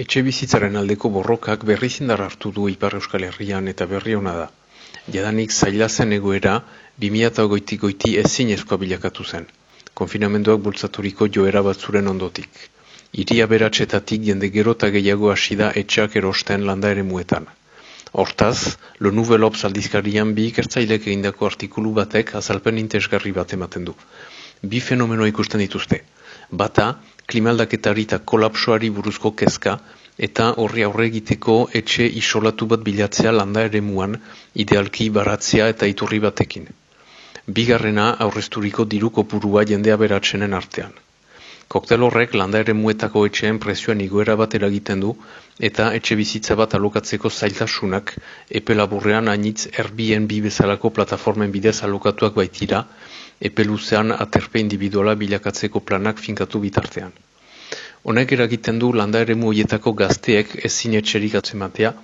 Etxe bizitzaren aldeko borrokak berriz indar hartu du Ipar Euskal Herrian eta berri hona da. Jadanik zaila zen egoera, 2008 goiti ezin ezkoa bilakatu zen. Konfinamenduak bultzaturiko joera batzuren ondotik. Iria beratxetatik jende gero eta gehiago hasi da etxeak erosten landa ere muetan. Hortaz, lo nuvelop zaldizkarian bi ikertzailek egindako artikulu batek azalpen intesgarri bat ematen du. Bi fenomeno ikusten dituzte. Bata, klimaldaketari eta kolapsoari buruzko kezka, eta horri aurre egiteko etxe isolatu bat bilatzea landa ere muan, idealki baratzea eta iturri batekin. Bigarrena aurrezturiko diru kopurua jendea beratzenen artean. Koktel horrek landa ere muetako etxeen prezioan igoera bat eragiten du, eta etxe bizitza bat alokatzeko zailtasunak epelaburrean hainitz erbien bi bezalako plataformen bidez alokatuak baitira, epeluzean aterpe individuala bilakatzeko planak finkatu bitartean. Honek eragiten du landa ere muietako gazteek ezin etxerik atzematea,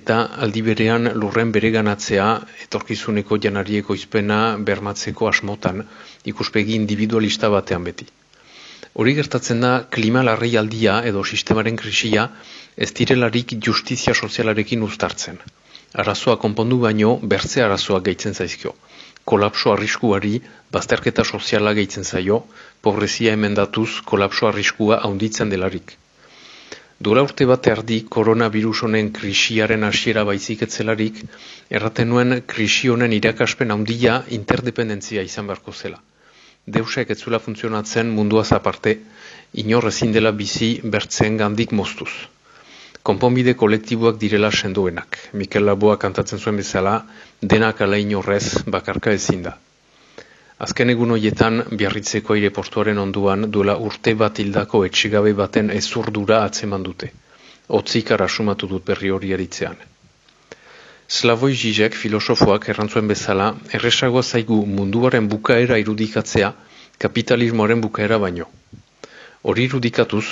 eta aldi berean lurren bere ganatzea etorkizuneko janarieko izpena bermatzeko asmotan ikuspegi individualista batean beti. Hori gertatzen da klima larri aldia edo sistemaren krisia ez direlarik justizia sozialarekin uztartzen. Arazoa konpondu baino bertze arazoa gehitzen zaizkio kolapso arriskuari bazterketa soziala gehitzen zaio, pobrezia emendatuz kolapso arriskua haunditzen delarik. Dura urte bat erdi koronavirus honen krisiaren hasiera baizik etzelarik, erraten nuen krisi honen irakaspen handia interdependentzia izan beharko zela. Deusek etzula funtzionatzen mundua aparte, inor ezin dela bizi bertzen gandik moztuz konponbide kolektiboak direla senduenak. Mikel Laboa kantatzen zuen bezala, denak alain horrez bakarka ezin da. Azken egun horietan, biarritzeko aireportuaren onduan, duela urte bat hildako etxigabe baten ezurdura atzeman dute. Otzik arasumatu dut berri hori eritzean. Slavoj Zizek filosofoak errantzuen bezala, erresagoa zaigu munduaren bukaera irudikatzea, kapitalismoaren bukaera baino. Hori irudikatuz,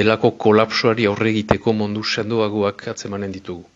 delako kolapsoari aurre egiteko mundu sendoagoak atzemanen ditugu.